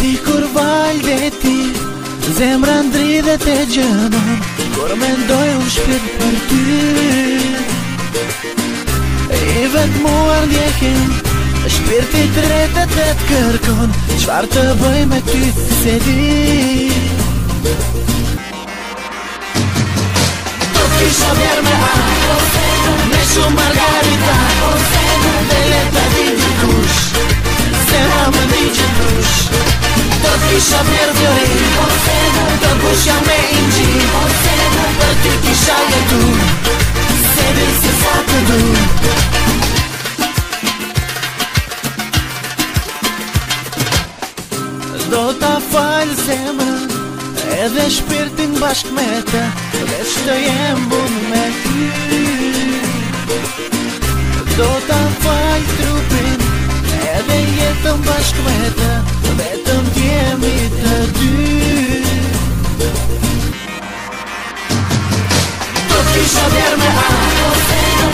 Si kur valë dhe ti Zemra ndri dhe te gjënëm Kur me ndoj unë shpirë për ty E vetë muar ndjekim Shpirti të rete të të kërkon Qfar të bëj me ty se di Do t'kisha mjer me a Me shumë margarita O Kisha berdiore Da gusha me inji Bërti kisha jetu Sebin se sa të du Do ta falë zemrën é Edhe shpirtin bashk me të Veç é të jem bun me ty Do ta falë vetëm bashkë me të Vetëm jemi të dy Do po të kisha vjerë me a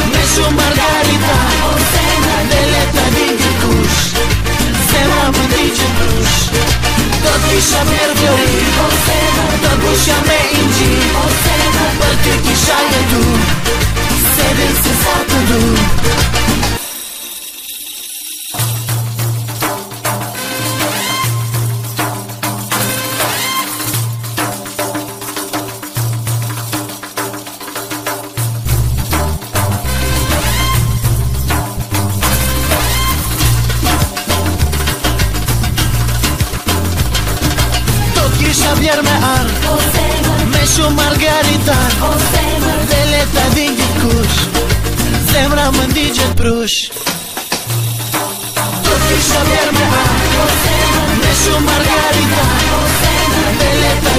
Me shumë margarita Dhe leta vingë kush Se ma më di që brush Do po të kisha vjerë vjori Do të kusha me ingji Për të kisha një du Se dhe se sa të du Thank you. caviar με αρ μαργαρίτα Δεν λέτα τα Δεν βράμε DJ προύς Τουρκί σαβιάρ με αρ Μέσο μαργαρίτα Δεν λέτα τα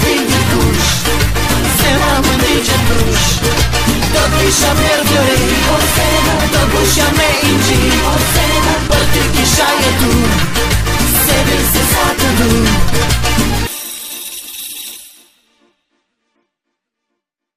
Δεν βράμε DJ προύς Τουρκί Το με